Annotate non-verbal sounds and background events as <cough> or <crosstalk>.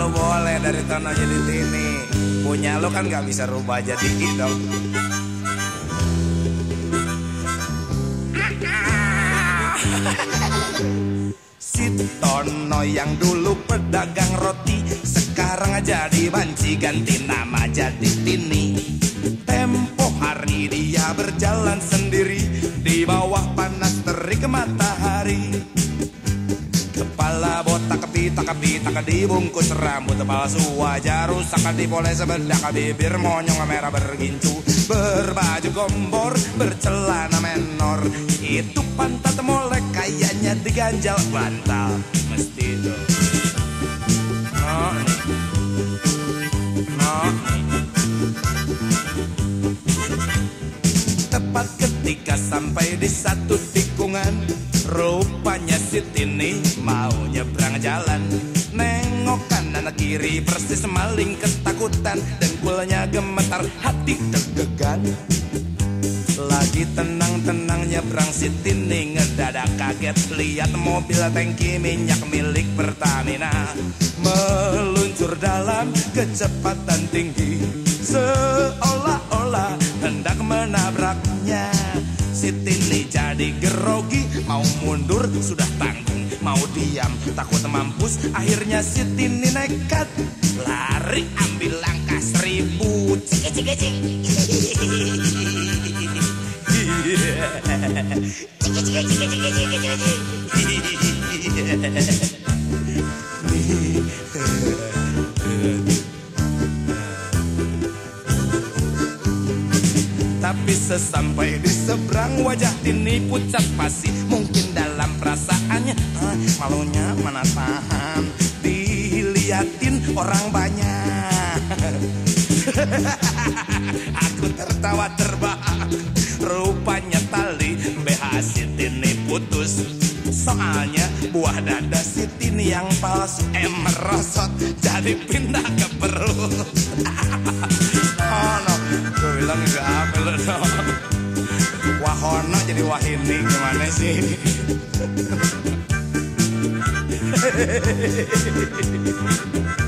lo boleh dari Tono jadi Tini Punya lo kan gak bisa rubah jadi dong Si Tono yang dulu pedagang roti Sekarang jadi banci ganti nama jadi Tini. Tempo hari dia berjalan Kepitak kepitak dibungkus rambut palsu wajah rusak sebelah bibir monyong merah bergincu. Berbaju gombor bercelana menor. Itu pantat molek kayaknya diganjal bantal. Mesti itu. Oh, oh. Tepat ketika sampai di satu Tini mau nyebrang jalan. Nengok kanan kiri persis maling ketakutan Dengkulnya gemetar hati deg-degan lagi tenang-tenang nyebrang si Tini ngedadak kaget Lihat mobil tangki minyak milik Pertamina. Meluncur dalam kecepatan tinggi Si Tini jadi gerogi. Mau mundur sudah tanggung. Mau diam takut mampus. Akhirnya si Tini nekat. Lari ambil langkah seribu. Cik cik cik Tapi sesampai di seberang wajah Tini pucat pasti Mungkin dalam perasaannya ah, Malunya mana tahan? Diliatin orang banyak. <laughs> Aku tertawa terbahak. Rupanya tali BH Tini putus. Soalnya buah dada Tini yang palsu. Eh merosot. Jadi pindah ke perut bilang gak lo dong <laughs> Wahono jadi wahini Gimana sih <laughs>